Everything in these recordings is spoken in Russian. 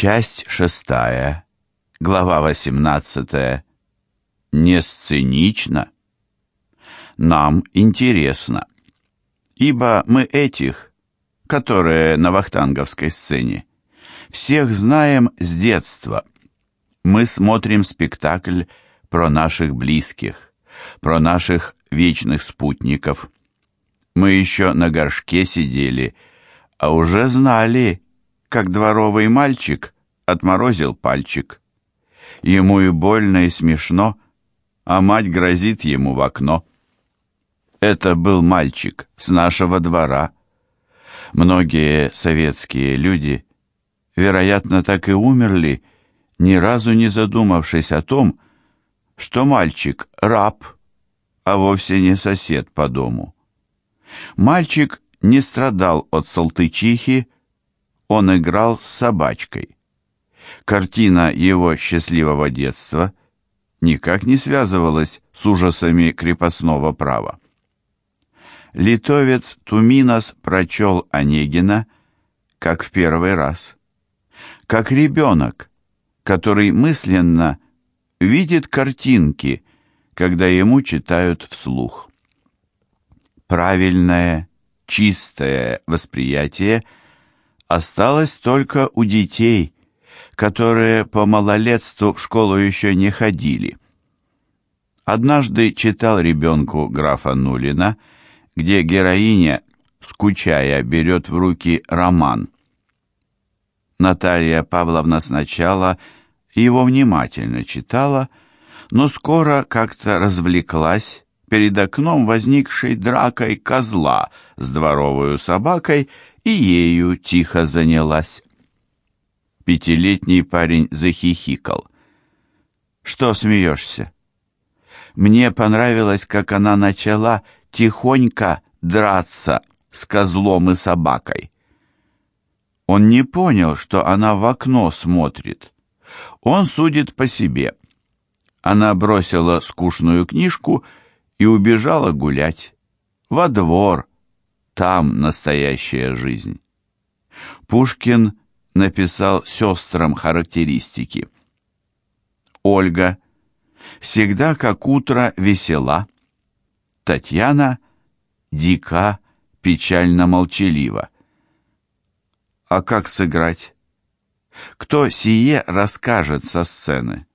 Часть шестая, глава восемнадцатая. Не сценично? Нам интересно, ибо мы этих, которые на вахтанговской сцене, всех знаем с детства. Мы смотрим спектакль про наших близких, про наших вечных спутников. Мы еще на горшке сидели, а уже знали, как дворовый мальчик отморозил пальчик. Ему и больно, и смешно, а мать грозит ему в окно. Это был мальчик с нашего двора. Многие советские люди, вероятно, так и умерли, ни разу не задумавшись о том, что мальчик — раб, а вовсе не сосед по дому. Мальчик не страдал от салтычихи, он играл с собачкой. Картина его счастливого детства никак не связывалась с ужасами крепостного права. Литовец Туминос прочел Онегина как в первый раз, как ребенок, который мысленно видит картинки, когда ему читают вслух. Правильное, чистое восприятие – осталось только у детей, которые по малолетству в школу еще не ходили. Однажды читал ребенку графа Нулина, где героиня, скучая, берет в руки роман. Наталья Павловна сначала его внимательно читала, но скоро как-то развлеклась перед окном возникшей дракой козла с дворовую собакой и ею тихо занялась. Пятилетний парень захихикал. «Что смеешься?» Мне понравилось, как она начала тихонько драться с козлом и собакой. Он не понял, что она в окно смотрит. Он судит по себе. Она бросила скучную книжку и убежала гулять. Во двор, там настоящая жизнь. Пушкин написал сестрам характеристики. Ольга всегда как утро весела. Татьяна дика, печально молчалива. А как сыграть? Кто сие расскажет со сцены?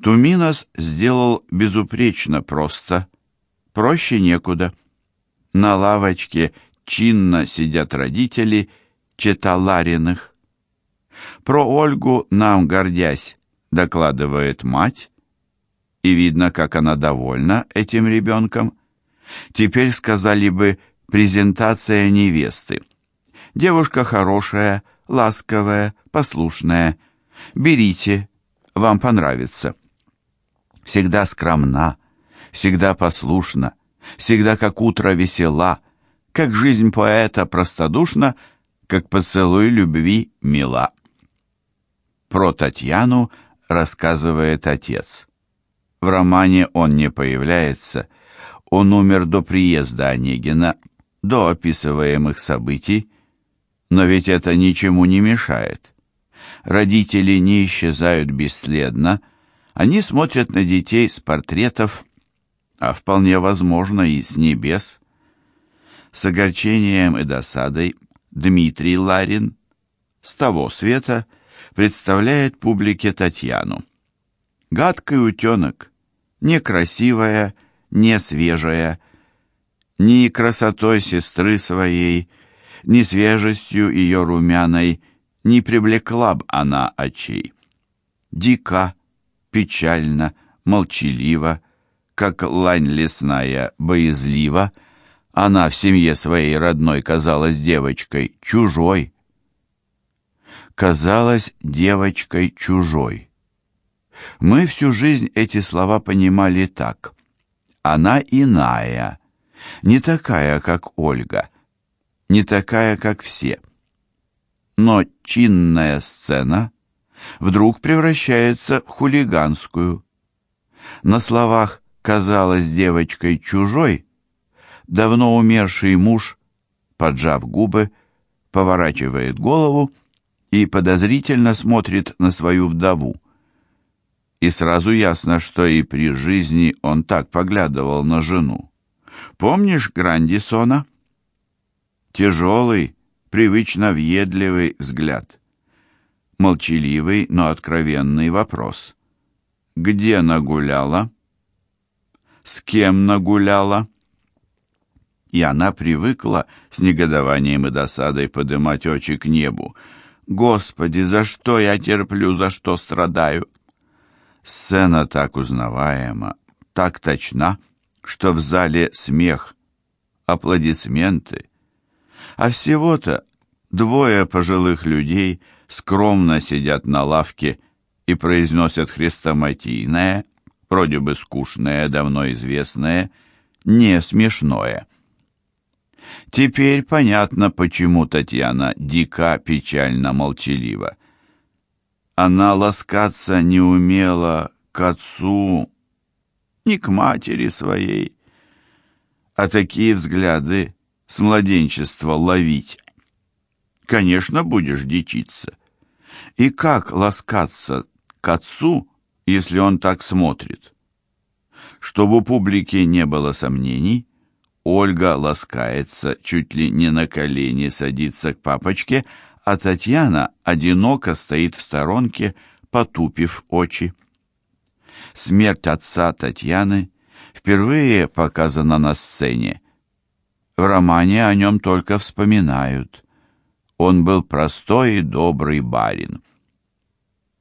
Туминос сделал безупречно просто, проще некуда. На лавочке чинно сидят родители Читалариных. Про Ольгу нам, гордясь, докладывает мать, и видно, как она довольна этим ребенком. Теперь сказали бы презентация невесты. Девушка хорошая, ласковая, послушная. Берите, вам понравится. Всегда скромна, всегда послушна, всегда как утро весела, как жизнь поэта простодушна, как поцелуй любви мила. Про Татьяну рассказывает отец. В романе он не появляется, он умер до приезда Онегина, до описываемых событий, но ведь это ничему не мешает. Родители не исчезают бесследно, они смотрят на детей с портретов а вполне возможно и с небес. С огорчением и досадой Дмитрий Ларин с того света представляет публике Татьяну. Гадкий утенок, некрасивая, не свежая, ни красотой сестры своей, ни свежестью ее румяной не привлекла б она очей. Дика, печально, молчалива, как лань лесная, боязлива, она в семье своей родной казалась девочкой чужой. Казалась девочкой чужой. Мы всю жизнь эти слова понимали так. Она иная, не такая, как Ольга, не такая, как все. Но чинная сцена вдруг превращается в хулиганскую. На словах казалась девочкой чужой, давно умерший муж, поджав губы, поворачивает голову и подозрительно смотрит на свою вдову. И сразу ясно, что и при жизни он так поглядывал на жену. Помнишь Грандисона? Тяжелый, привычно въедливый взгляд. Молчаливый, но откровенный вопрос. Где нагуляла? С кем нагуляла? И она привыкла с негодованием и досадой подымать очи к небу. «Господи, за что я терплю, за что страдаю?» Сцена так узнаваема, так точна, что в зале смех, аплодисменты. А всего-то двое пожилых людей скромно сидят на лавке и произносят хрестоматийное, вроде бы скучное, давно известное, не смешное. Теперь понятно, почему Татьяна дико, печально, молчалива. Она ласкаться не умела к отцу, ни к матери своей. А такие взгляды с младенчества ловить. Конечно, будешь дичиться. И как ласкаться к отцу, если он так смотрит? Чтобы у публики не было сомнений, Ольга ласкается, чуть ли не на колени садится к папочке, а Татьяна одиноко стоит в сторонке, потупив очи. Смерть отца Татьяны впервые показана на сцене. В романе о нем только вспоминают. Он был простой и добрый барин.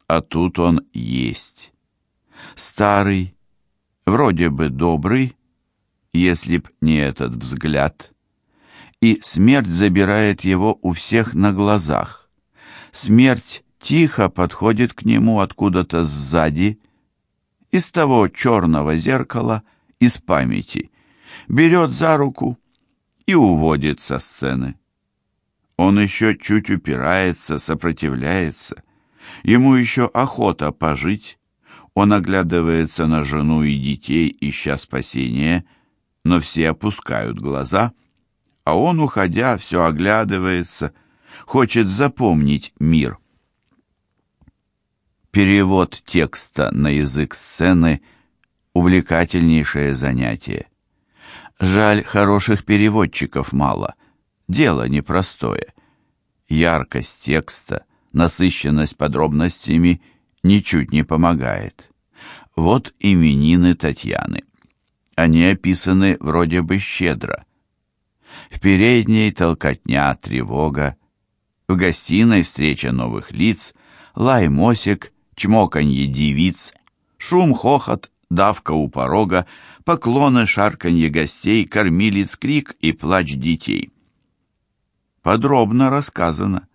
А тут он есть. Старый, вроде бы добрый, если б не этот взгляд. И смерть забирает его у всех на глазах. Смерть тихо подходит к нему откуда-то сзади, из того черного зеркала, из памяти, берет за руку и уводит со сцены. Он еще чуть упирается, сопротивляется. Ему еще охота пожить. Он оглядывается на жену и детей, ища спасения, но все опускают глаза, а он, уходя, все оглядывается, хочет запомнить мир. Перевод текста на язык сцены – увлекательнейшее занятие. Жаль, хороших переводчиков мало. Дело непростое. Яркость текста, насыщенность подробностями ничуть не помогает. Вот именины Татьяны. Они описаны вроде бы щедро. В передней толкотня, тревога, в гостиной встреча новых лиц, лай мосик, чмоканье девиц, шум, хохот, давка у порога, поклоны, шарканье гостей, кормилец, крик и плач детей. Подробно рассказано,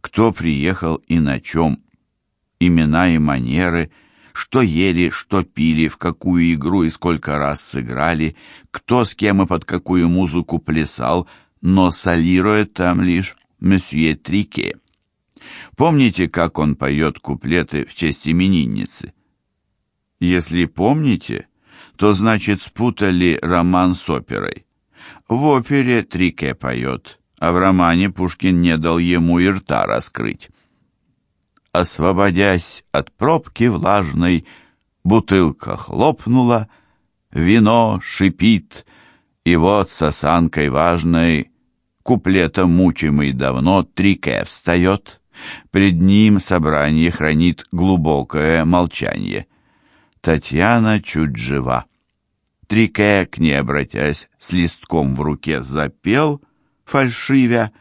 кто приехал и на чем, имена и манеры – что ели, что пили, в какую игру и сколько раз сыграли, кто с кем и под какую музыку плясал, но солирует там лишь месье Трике. Помните, как он поет куплеты в честь именинницы? Если помните, то значит спутали роман с оперой. В опере Трике поет, а в романе Пушкин не дал ему и рта раскрыть освободясь от пробки влажной, бутылка хлопнула, вино шипит, и вот с осанкой важной, куплетом мучимый давно, Трике встает. Пред ним собрание хранит глубокое молчание. Татьяна чуть жива. Трике, к ней обратясь, с листком в руке запел, фальшивя.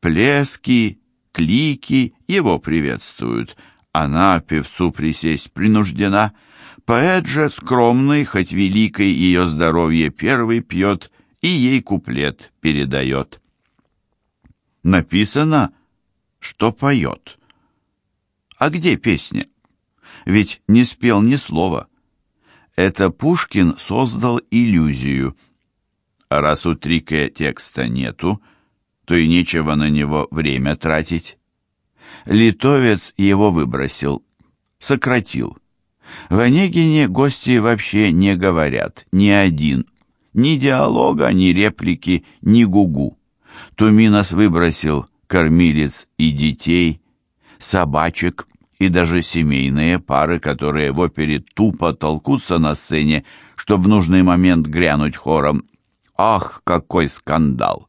Плески клики его приветствуют. Она певцу присесть принуждена. Поэт же скромный, хоть великой ее здоровье первый пьет и ей куплет передает. Написано, что поет. А где песня? Ведь не спел ни слова. Это Пушкин создал иллюзию. А раз у Трике текста нету, то и нечего на него время тратить. Литовец его выбросил, сократил. В Онегине гости вообще не говорят, ни один. Ни диалога, ни реплики, ни гугу. Туминос выбросил кормилец и детей, собачек и даже семейные пары, которые в опере тупо толкутся на сцене, чтобы в нужный момент грянуть хором. Ах, какой скандал!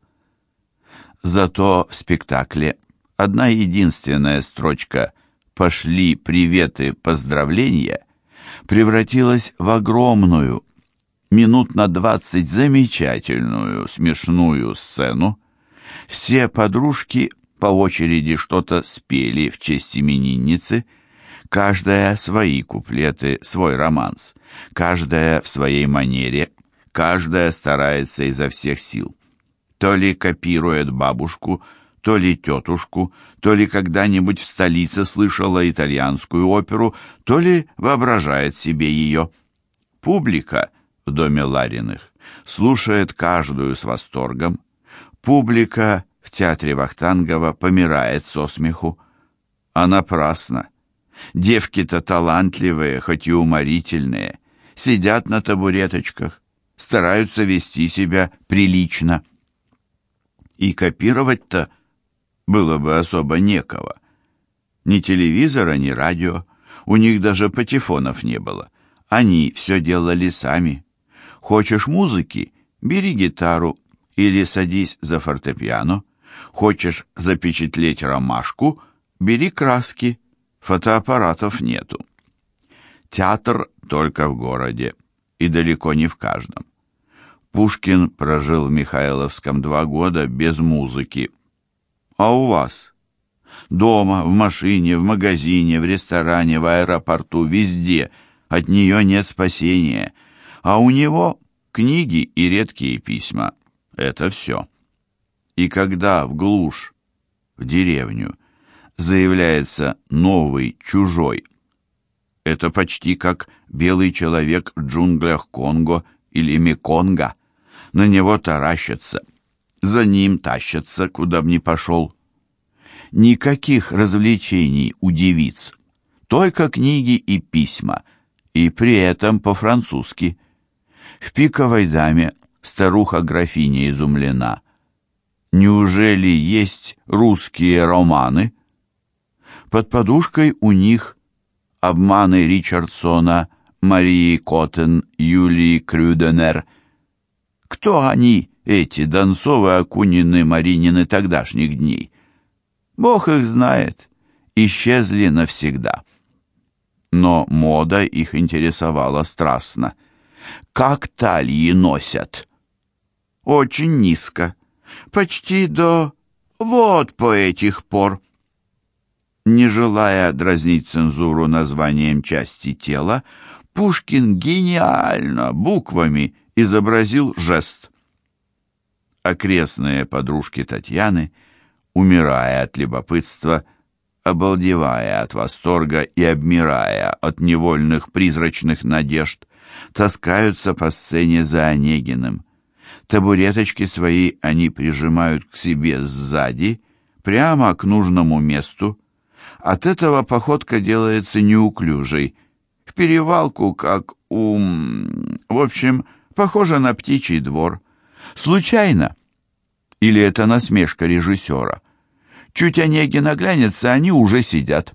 Зато в спектакле одна единственная строчка «Пошли приветы, поздравления» превратилась в огромную, минут на двадцать замечательную, смешную сцену. Все подружки по очереди что-то спели в честь именинницы, каждая свои куплеты, свой романс, каждая в своей манере, каждая старается изо всех сил. То ли копирует бабушку, то ли тетушку, то ли когда-нибудь в столице слышала итальянскую оперу, то ли воображает себе ее. Публика в доме Лариных слушает каждую с восторгом. Публика в театре Вахтангова помирает со смеху. А напрасно. Девки-то талантливые, хоть и уморительные, сидят на табуреточках, стараются вести себя прилично. И копировать-то было бы особо некого. Ни телевизора, ни радио, у них даже патефонов не было. Они все делали сами. Хочешь музыки? Бери гитару или садись за фортепиано. Хочешь запечатлеть ромашку? Бери краски. Фотоаппаратов нету. Театр только в городе и далеко не в каждом. Пушкин прожил в Михайловском два года без музыки. А у вас? Дома, в машине, в магазине, в ресторане, в аэропорту, везде. От нее нет спасения. А у него книги и редкие письма. Это все. И когда в глушь, в деревню, заявляется новый, чужой, это почти как белый человек в джунглях Конго или Меконга. На него таращатся, за ним тащатся, куда б ни пошел. Никаких развлечений у девиц, только книги и письма, и при этом по-французски. В «Пиковой даме» старуха-графиня изумлена – Неужели есть русские романы? Под подушкой у них обманы Ричардсона, Марии Коттен, Юлии Крюденер. Кто они, эти Донцовы, Акунины, Маринины тогдашних дней? Бог их знает, исчезли навсегда. Но мода их интересовала страстно. Как талии носят? Очень низко почти до вот по этих пор. Не желая дразнить цензуру названием части тела, Пушкин гениально буквами изобразил жест. Окрестные подружки Татьяны, умирая от любопытства, обалдевая от восторга и обмирая от невольных призрачных надежд, таскаются по сцене за Онегиным. Табуреточки свои они прижимают к себе сзади, прямо к нужному месту. От этого походка делается неуклюжей, в перевалку, как у... В общем, похоже на птичий двор. Случайно? Или это насмешка режиссера? Чуть Онегин оглянется, они уже сидят.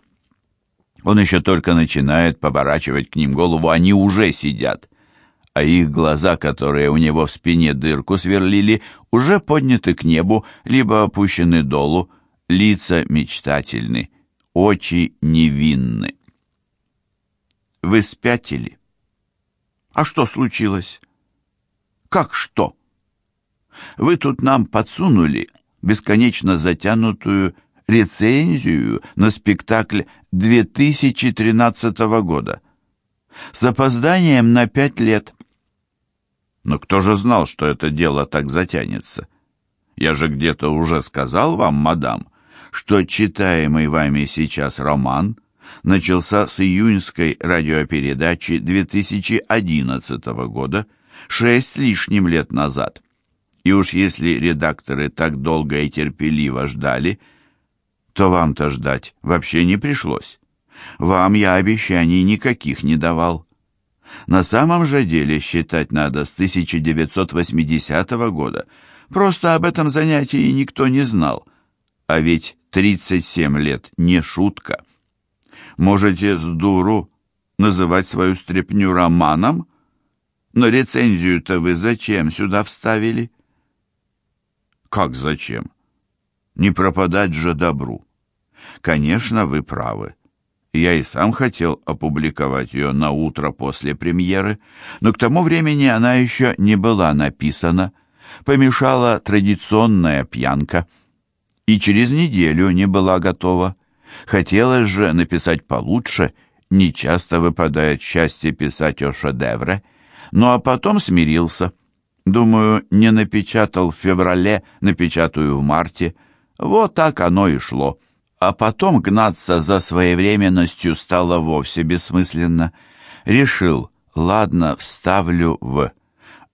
Он еще только начинает поворачивать к ним голову, они уже сидят а их глаза, которые у него в спине дырку сверлили, уже подняты к небу, либо опущены долу, лица мечтательны, очи невинны. Вы спятили? А что случилось? Как что? Вы тут нам подсунули бесконечно затянутую рецензию на спектакль 2013 года с опозданием на пять лет. Но кто же знал, что это дело так затянется? Я же где-то уже сказал вам, мадам, что читаемый вами сейчас роман начался с июньской радиопередачи 2011 года, шесть с лишним лет назад. И уж если редакторы так долго и терпеливо ждали, то вам-то ждать вообще не пришлось. Вам я обещаний никаких не давал. На самом же деле считать надо с 1980 года. Просто об этом занятии никто не знал. А ведь 37 лет не шутка. Можете с дуру называть свою стряпню романом, но рецензию-то вы зачем сюда вставили? Как зачем? Не пропадать же добру. Конечно, вы правы. Я и сам хотел опубликовать ее на утро после премьеры, но к тому времени она еще не была написана. Помешала традиционная пьянка. И через неделю не была готова. Хотелось же написать получше, не часто выпадает счастье писать о шедевре. Ну а потом смирился. Думаю, не напечатал в феврале, напечатаю в марте. Вот так оно и шло. А потом гнаться за своевременностью стало вовсе бессмысленно. Решил, ладно, вставлю в...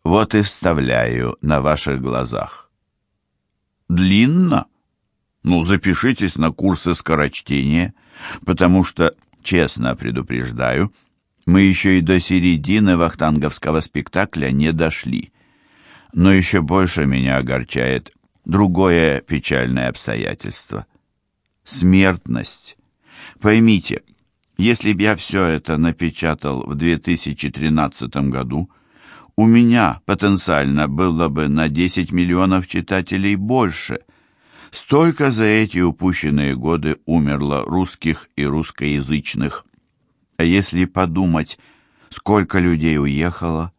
Вот и вставляю на ваших глазах. Длинно? Ну, запишитесь на курсы скорочтения, потому что, честно предупреждаю, мы еще и до середины вахтанговского спектакля не дошли. Но еще больше меня огорчает другое печальное обстоятельство. Смертность. Поймите, если б я все это напечатал в 2013 году, у меня потенциально было бы на 10 миллионов читателей больше. Столько за эти упущенные годы умерло русских и русскоязычных. А если подумать, сколько людей уехало,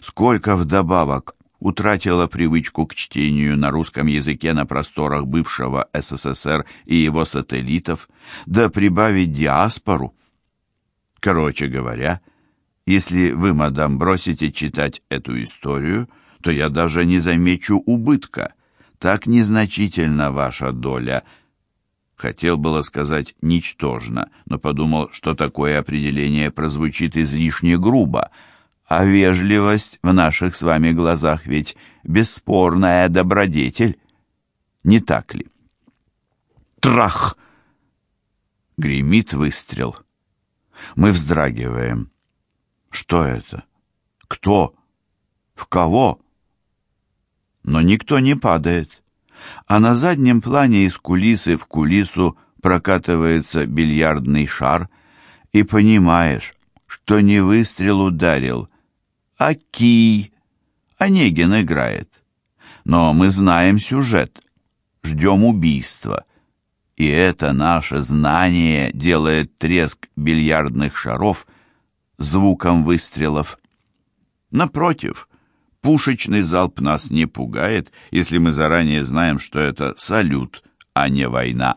сколько вдобавок утратила привычку к чтению на русском языке на просторах бывшего СССР и его сателлитов, да прибавить диаспору. Короче говоря, если вы, мадам, бросите читать эту историю, то я даже не замечу убытка. Так незначительна ваша доля. Хотел было сказать «ничтожно», но подумал, что такое определение прозвучит излишне грубо — а вежливость в наших с вами глазах ведь бесспорная добродетель. Не так ли? Трах! Гремит выстрел. Мы вздрагиваем. Что это? Кто? В кого? Но никто не падает. А на заднем плане из кулисы в кулису прокатывается бильярдный шар, и понимаешь, что не выстрел ударил, Аки. Онегин играет. Но мы знаем сюжет. Ждем убийства. И это наше знание делает треск бильярдных шаров звуком выстрелов. Напротив, пушечный залп нас не пугает, если мы заранее знаем, что это салют, а не война.